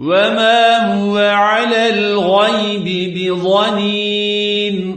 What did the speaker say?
وما هو على الغيب بضنين